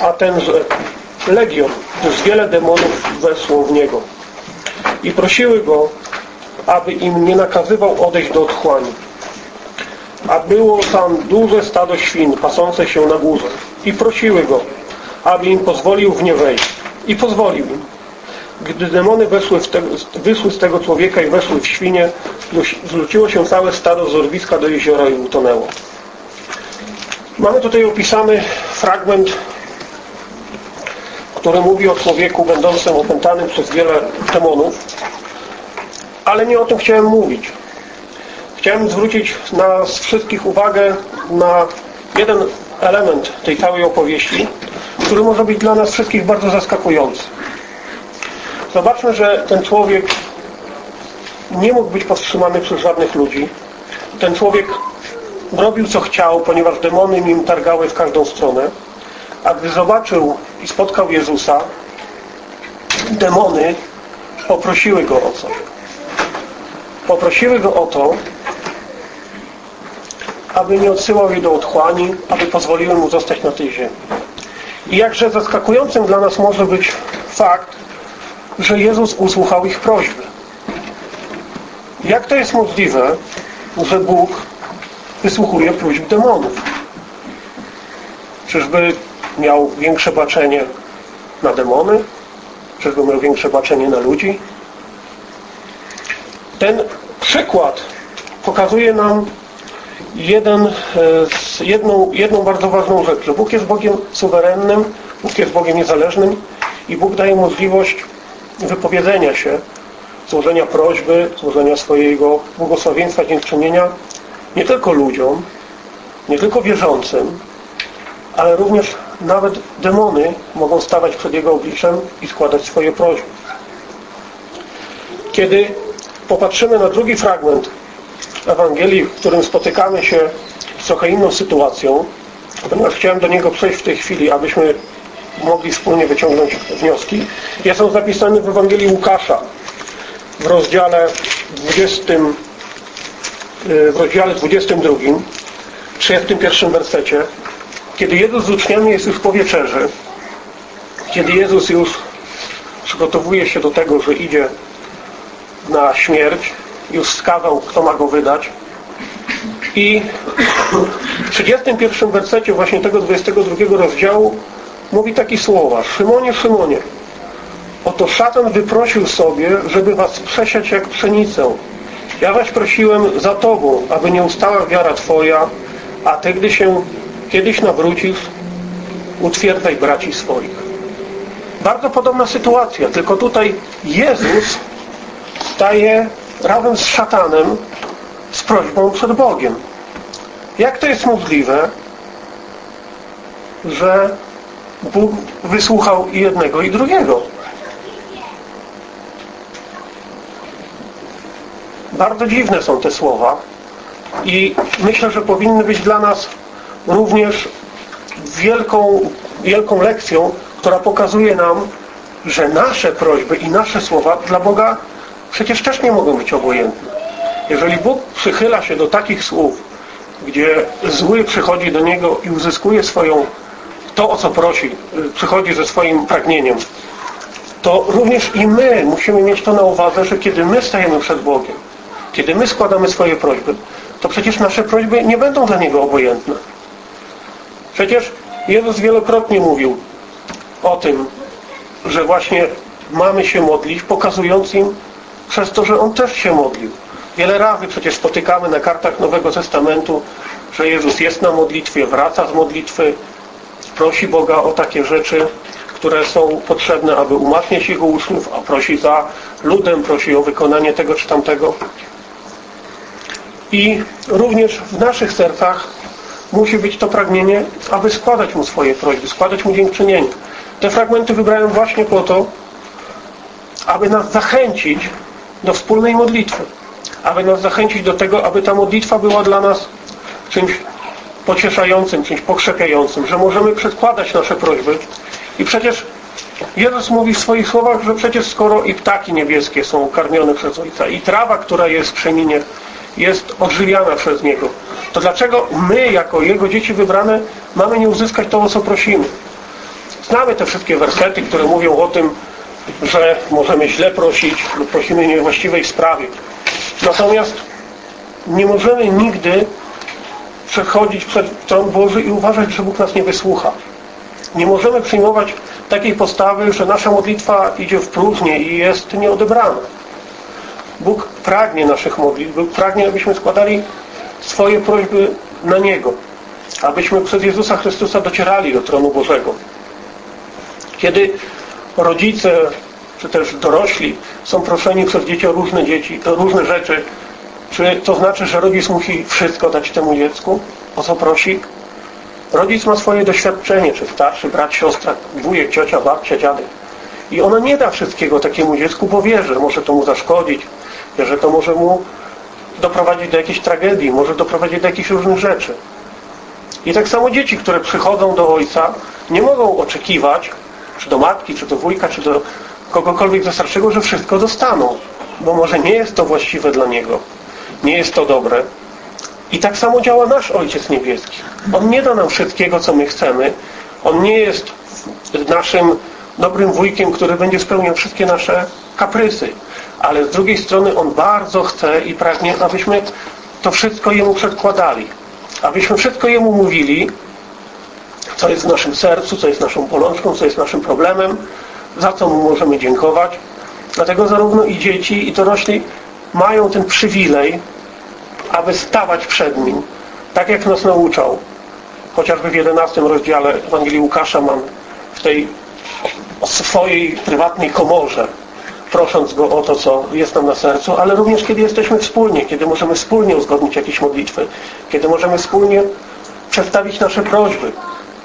a tenże legion, gdyż wiele demonów weszło w niego. I prosiły go, aby im nie nakazywał odejść do otchłani. A było tam duże stado świn pasące się na górze. I prosiły go, aby im pozwolił w nie wejść. I pozwolił im. Gdy demony weszły te, wyszły z tego człowieka i weszły w świnie, zwróciło się całe stado z orwiska do jeziora i utonęło. Mamy tutaj opisany fragment, który mówi o człowieku będącym opętanym przez wiele demonów, ale nie o tym chciałem mówić. Chciałem zwrócić nas wszystkich uwagę na jeden element tej całej opowieści, który może być dla nas wszystkich bardzo zaskakujący. Zobaczmy, że ten człowiek nie mógł być powstrzymany przez żadnych ludzi. Ten człowiek robił co chciał, ponieważ demony nim targały w każdą stronę. A gdy zobaczył i spotkał Jezusa, demony poprosiły go o coś. Poprosiły go o to, aby nie odsyłał jej do otchłani, aby pozwoliły mu zostać na tej ziemi. I jakże zaskakującym dla nas może być fakt, że Jezus usłuchał ich prośby. Jak to jest możliwe, że Bóg wysłuchuje próśb demonów? Czyżby miał większe baczenie na demony? Czyżby miał większe baczenie na ludzi? Ten przykład pokazuje nam jeden, e, jedną, jedną bardzo ważną rzecz, że Bóg jest Bogiem suwerennym, Bóg jest Bogiem niezależnym i Bóg daje możliwość wypowiedzenia się, złożenia prośby, złożenia swojego błogosławieństwa, dziękczynienia nie tylko ludziom, nie tylko wierzącym, ale również nawet demony mogą stawać przed Jego obliczem i składać swoje prośby. Kiedy popatrzymy na drugi fragment Ewangelii, w którym spotykamy się z trochę inną sytuacją, ponieważ chciałem do niego przejść w tej chwili, abyśmy mogli wspólnie wyciągnąć wnioski. Jest on zapisany w Ewangelii Łukasza w rozdziale 20 y, w rozdziale 22 31 wersecie kiedy Jezus z uczniami jest już po wieczerzy kiedy Jezus już przygotowuje się do tego, że idzie na śmierć już skazał, kto ma go wydać. I w 31 wersecie właśnie tego 22 rozdziału mówi takie słowa. Szymonie, Szymonie oto szatan wyprosił sobie, żeby was przesiać jak pszenicę. Ja zaś prosiłem za Tobą, aby nie ustała wiara Twoja a Ty, gdy się kiedyś nawrócisz utwierdzaj braci swoich bardzo podobna sytuacja tylko tutaj Jezus staje razem z szatanem z prośbą przed Bogiem jak to jest możliwe że Bóg wysłuchał i jednego i drugiego. Bardzo dziwne są te słowa i myślę, że powinny być dla nas również wielką, wielką lekcją, która pokazuje nam, że nasze prośby i nasze słowa dla Boga przecież też nie mogą być obojętne. Jeżeli Bóg przychyla się do takich słów, gdzie zły przychodzi do Niego i uzyskuje swoją to, o co prosi, przychodzi ze swoim pragnieniem, to również i my musimy mieć to na uwadze, że kiedy my stajemy przed Bogiem, kiedy my składamy swoje prośby, to przecież nasze prośby nie będą dla Niego obojętne. Przecież Jezus wielokrotnie mówił o tym, że właśnie mamy się modlić, pokazując im przez to, że On też się modlił. Wiele razy przecież spotykamy na kartach Nowego Testamentu, że Jezus jest na modlitwie, wraca z modlitwy, prosi Boga o takie rzeczy, które są potrzebne, aby umacniać Jego uczniów, a prosi za ludem, prosi o wykonanie tego czy tamtego. I również w naszych sercach musi być to pragnienie, aby składać Mu swoje prośby, składać Mu dziękczynienie. Te fragmenty wybrałem właśnie po to, aby nas zachęcić do wspólnej modlitwy. Aby nas zachęcić do tego, aby ta modlitwa była dla nas czymś pocieszającym, czymś pokrzepiającym, że możemy przedkładać nasze prośby. I przecież Jezus mówi w swoich słowach, że przecież skoro i ptaki niebieskie są karmione przez Ojca i trawa, która jest w jest odżywiana przez Niego, to dlaczego my, jako Jego dzieci wybrane, mamy nie uzyskać to, o co prosimy? Znamy te wszystkie wersety, które mówią o tym, że możemy źle prosić lub prosimy niewłaściwej sprawie. Natomiast nie możemy nigdy przechodzić przed tron Boży i uważać, że Bóg nas nie wysłucha. Nie możemy przyjmować takiej postawy, że nasza modlitwa idzie w próżnię i jest nieodebrana. Bóg pragnie naszych modlitw, Bóg pragnie, abyśmy składali swoje prośby na Niego, abyśmy przez Jezusa Chrystusa docierali do tronu Bożego. Kiedy rodzice, czy też dorośli są proszeni przez dzieci o różne, dzieci, o różne rzeczy, czy to znaczy, że rodzic musi wszystko dać temu dziecku? O co prosi? Rodzic ma swoje doświadczenie, czy starszy brat, siostra, wujek, ciocia, babcia, dziadek. I ona nie da wszystkiego takiemu dziecku, bo wie, że może to mu zaszkodzić, że to może mu doprowadzić do jakiejś tragedii, może doprowadzić do jakichś różnych rzeczy. I tak samo dzieci, które przychodzą do ojca, nie mogą oczekiwać, czy do matki, czy do wujka, czy do kogokolwiek ze starszego, że wszystko dostaną. Bo może nie jest to właściwe dla niego. Nie jest to dobre. I tak samo działa nasz Ojciec Niebieski. On nie da nam wszystkiego, co my chcemy. On nie jest naszym dobrym wujkiem, który będzie spełniał wszystkie nasze kaprysy. Ale z drugiej strony On bardzo chce i pragnie, abyśmy to wszystko Jemu przedkładali. Abyśmy wszystko Jemu mówili, co jest w naszym sercu, co jest naszą bolączką, co jest naszym problemem, za co Mu możemy dziękować. Dlatego zarówno i dzieci, i dorośli mają ten przywilej, aby stawać przed Nim, tak jak nas nauczał. Chociażby w 11 rozdziale Ewangelii Łukasza mam w tej swojej prywatnej komorze, prosząc Go o to, co jest nam na sercu, ale również kiedy jesteśmy wspólnie, kiedy możemy wspólnie uzgodnić jakieś modlitwy, kiedy możemy wspólnie przedstawić nasze prośby.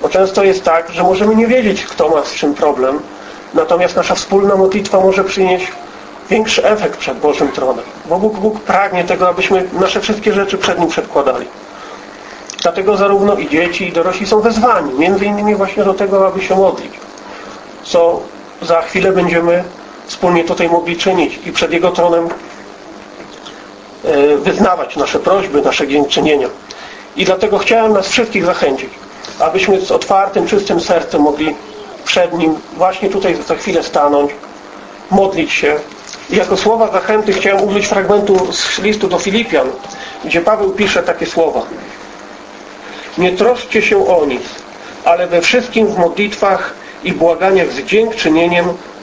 Bo często jest tak, że możemy nie wiedzieć, kto ma z czym problem, natomiast nasza wspólna modlitwa może przynieść większy efekt przed Bożym tronem. Bo Bóg, Bóg pragnie tego, abyśmy nasze wszystkie rzeczy przed Nim przedkładali. Dlatego zarówno i dzieci, i dorośli są wezwani, między innymi właśnie do tego, aby się modlić. Co za chwilę będziemy wspólnie tutaj mogli czynić i przed Jego tronem e, wyznawać nasze prośby, nasze dziękczynienia. I dlatego chciałem nas wszystkich zachęcić, abyśmy z otwartym, czystym sercem mogli przed Nim właśnie tutaj za chwilę stanąć, modlić się. I jako słowa zachęty chciałem użyć fragmentu z listu do Filipian, gdzie Paweł pisze takie słowa. Nie troszcie się o nic, ale we wszystkim w modlitwach i błaganiach z dziękczynieniem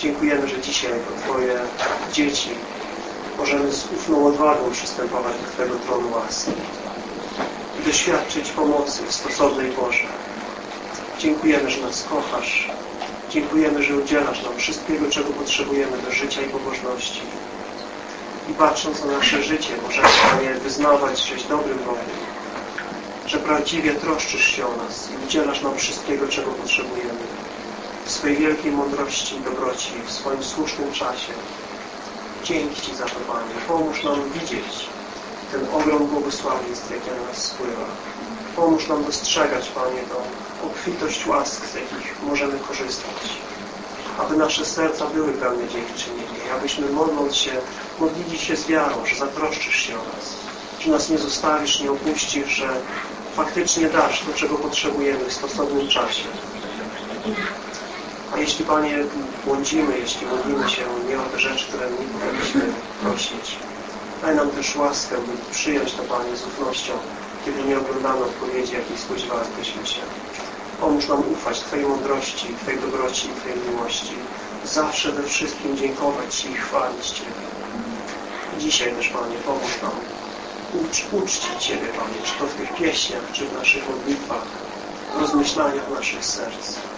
Dziękujemy, że dzisiaj jako Twoje dzieci możemy z ufną odwagą przystępować do Twojego tronu łaski i doświadczyć pomocy w stosownej Boże. Dziękujemy, że nas kochasz. Dziękujemy, że udzielasz nam wszystkiego, czego potrzebujemy do życia i pobożności i patrząc na nasze życie możemy, Panie, wyznawać, żeś dobrym Bogiem, że prawdziwie troszczysz się o nas i udzielasz nam wszystkiego, czego potrzebujemy w swojej wielkiej mądrości i dobroci, w swoim słusznym czasie. Dzięki Ci za to, Panie. Pomóż nam widzieć ten ogrom błogosławieństw, jakie na nas spływa. Pomóż nam dostrzegać, Panie, tą obfitość łask, z jakich możemy korzystać aby nasze serca były pełne dziękczynienia abyśmy modląc się, modlili się z wiarą, że zatroszczysz się o nas, że nas nie zostawisz, nie opuścisz, że faktycznie dasz to, czego potrzebujemy w stosownym czasie. Jeśli, Panie, błądzimy, jeśli modlimy się nie o te rzeczy, które nie powinniśmy prosić, daj nam też łaskę, by przyjąć to, Panie, z ufnością, kiedy nie oglądamy odpowiedzi, jakiej spodziewaliśmy się. Pomóż nam ufać Twojej mądrości, Twojej dobroci, Twojej miłości. Zawsze we wszystkim dziękować Ci i chwalić Ciebie. Dzisiaj też, Panie, pomóż nam ucz, uczcić Ciebie, Panie, czy to w tych pieśniach, czy w naszych modlitwach, rozmyślaniach naszych serc.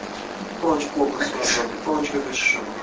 Bądź błogosławiony, bądź wywyższony.